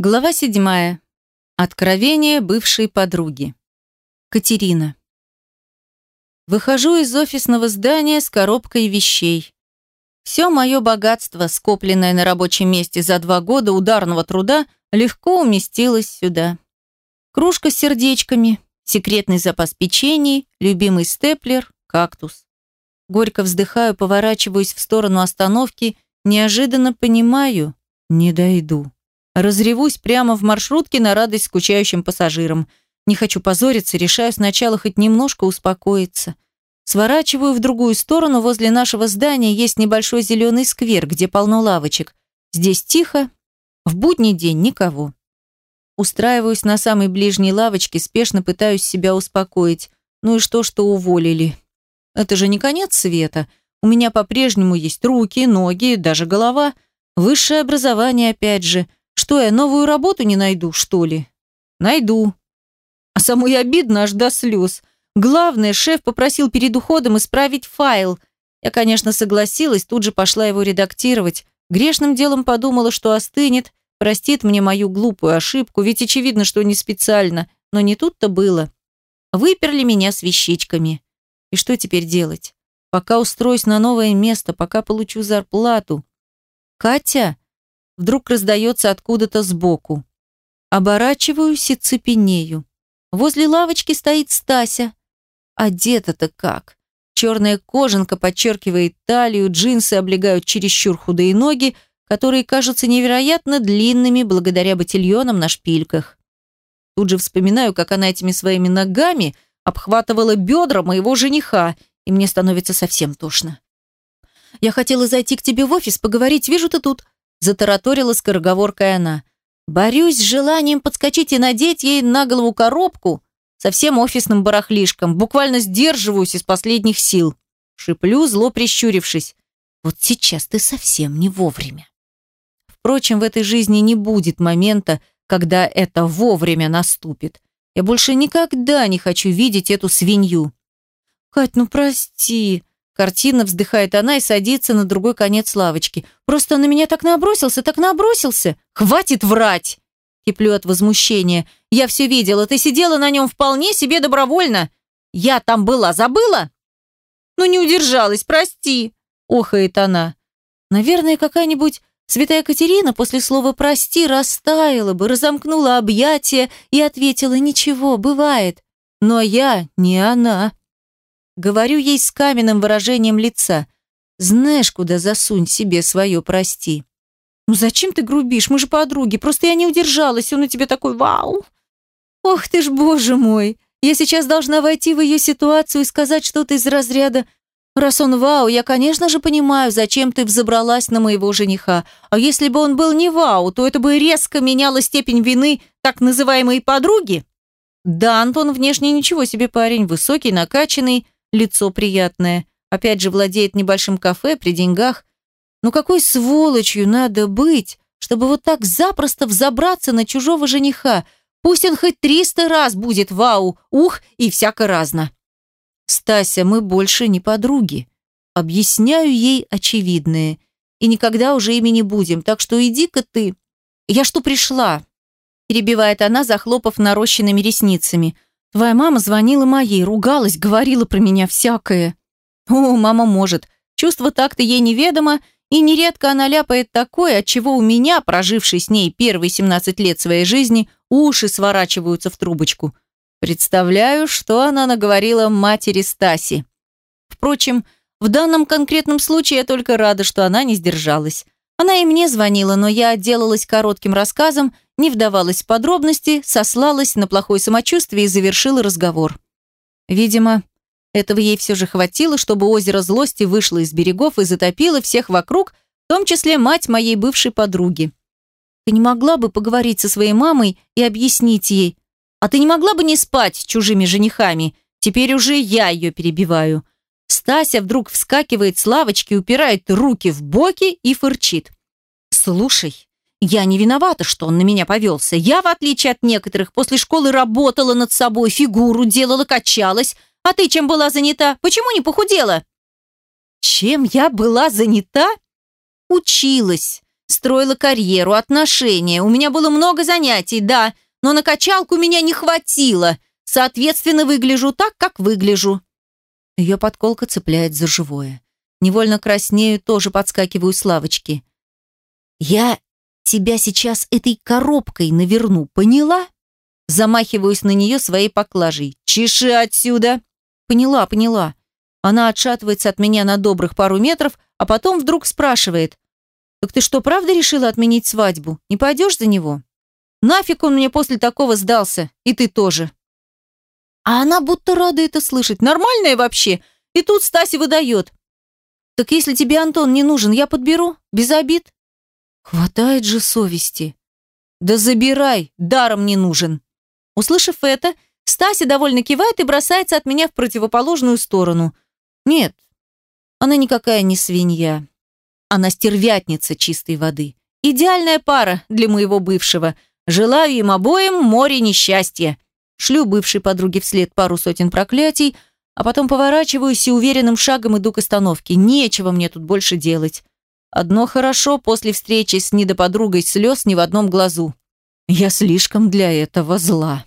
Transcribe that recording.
Глава седьмая. Откровение бывшей подруги. Катерина. Выхожу из офисного здания с коробкой вещей. Все мое богатство, скопленное на рабочем месте за два года ударного труда, легко уместилось сюда. Кружка с сердечками, секретный запас печений, любимый степлер, кактус. Горько вздыхаю, поворачиваюсь в сторону остановки, неожиданно понимаю, не дойду. Разревусь прямо в маршрутке на радость скучающим пассажирам. Не хочу позориться, решаю сначала хоть немножко успокоиться. Сворачиваю в другую сторону, возле нашего здания есть небольшой зеленый сквер, где полно лавочек. Здесь тихо, в будний день никого. Устраиваюсь на самой ближней лавочке, спешно пытаюсь себя успокоить. Ну и что, что уволили? Это же не конец света. У меня по-прежнему есть руки, ноги, даже голова. Высшее образование опять же – что я, новую работу не найду, что ли? Найду. А самой обидно аж до слез. Главное, шеф попросил перед уходом исправить файл. Я, конечно, согласилась, тут же пошла его редактировать. Грешным делом подумала, что остынет, простит мне мою глупую ошибку, ведь очевидно, что не специально. Но не тут-то было. Выперли меня с вещичками. И что теперь делать? Пока устроюсь на новое место, пока получу зарплату. Катя, вдруг раздается откуда-то сбоку. Оборачиваюсь и цепенею. Возле лавочки стоит Стася. Одета-то как? Черная кожанка подчеркивает талию, джинсы облегают чересчур худые ноги, которые кажутся невероятно длинными благодаря ботильонам на шпильках. Тут же вспоминаю, как она этими своими ногами обхватывала бедра моего жениха, и мне становится совсем тошно. «Я хотела зайти к тебе в офис, поговорить, вижу ты тут», затараторила скороговоркой она. Борюсь с желанием подскочить и надеть ей на голову коробку со всем офисным барахлишком, буквально сдерживаюсь из последних сил. Шиплю, зло прищурившись. Вот сейчас ты совсем не вовремя. Впрочем, в этой жизни не будет момента, когда это вовремя наступит. Я больше никогда не хочу видеть эту свинью. «Кать, ну прости», Картина вздыхает она и садится на другой конец лавочки. «Просто на меня так набросился, так набросился! Хватит врать!» Киплю от возмущения. «Я все видела, ты сидела на нем вполне себе добровольно. Я там была, забыла?» «Ну не удержалась, прости!» Охает она. «Наверное, какая-нибудь святая Катерина после слова «прости» растаяла бы, разомкнула объятия и ответила «ничего, бывает». Но я не она. Говорю ей с каменным выражением лица. Знаешь, куда засунь себе свое «прости». «Ну зачем ты грубишь? Мы же подруги. Просто я не удержалась. Он у тебя такой вау!» «Ох ты ж, боже мой! Я сейчас должна войти в ее ситуацию и сказать что-то из разряда «Раз он вау, я, конечно же, понимаю, зачем ты взобралась на моего жениха. А если бы он был не вау, то это бы резко меняло степень вины так называемой подруги?» Да, Антон внешне ничего себе парень, высокий, накачанный, лицо приятное, опять же владеет небольшим кафе при деньгах. Но какой сволочью надо быть, чтобы вот так запросто взобраться на чужого жениха? Пусть он хоть триста раз будет вау, ух и всяко разно. Стася, мы больше не подруги. Объясняю ей очевидное. И никогда уже ими не будем, так что иди-ка ты. Я что пришла? Перебивает она, захлопав нарощенными ресницами – Твоя мама звонила моей, ругалась, говорила про меня всякое. О, мама может. Чувство так-то ей неведомо, и нередко она ляпает такое, от чего у меня, прожившей с ней первые 17 лет своей жизни, уши сворачиваются в трубочку. Представляю, что она наговорила матери Стаси. Впрочем, в данном конкретном случае я только рада, что она не сдержалась. Она и мне звонила, но я отделалась коротким рассказом не вдавалась в подробности, сослалась на плохое самочувствие и завершила разговор. Видимо, этого ей все же хватило, чтобы озеро злости вышло из берегов и затопило всех вокруг, в том числе мать моей бывшей подруги. Ты не могла бы поговорить со своей мамой и объяснить ей, а ты не могла бы не спать чужими женихами? Теперь уже я ее перебиваю. Стася вдруг вскакивает с лавочки, упирает руки в боки и фырчит. «Слушай, я не виновата, что он на меня повелся. Я, в отличие от некоторых, после школы работала над собой, фигуру делала, качалась. А ты чем была занята? Почему не похудела? Чем я была занята? Училась. Строила карьеру, отношения. У меня было много занятий, да, но на качалку меня не хватило. Соответственно, выгляжу так, как выгляжу. Ее подколка цепляет за живое. Невольно краснею, тоже подскакиваю с лавочки. Я тебя сейчас этой коробкой наверну, поняла? Замахиваюсь на нее своей поклажей. «Чеши отсюда!» «Поняла, поняла». Она отшатывается от меня на добрых пару метров, а потом вдруг спрашивает. «Так ты что, правда решила отменить свадьбу? Не пойдешь за него?» «Нафиг он мне после такого сдался, и ты тоже». А она будто рада это слышать. Нормальная вообще. И тут Стаси выдает. «Так если тебе Антон не нужен, я подберу, без обид». Хватает же совести. «Да забирай, даром не нужен». Услышав это, Стася довольно кивает и бросается от меня в противоположную сторону. Нет, она никакая не свинья. Она стервятница чистой воды. Идеальная пара для моего бывшего. Желаю им обоим море несчастья. Шлю бывшей подруге вслед пару сотен проклятий, а потом поворачиваюсь и уверенным шагом иду к остановке. Нечего мне тут больше делать. Одно хорошо, после встречи с недоподругой слез ни в одном глазу. Я слишком для этого зла.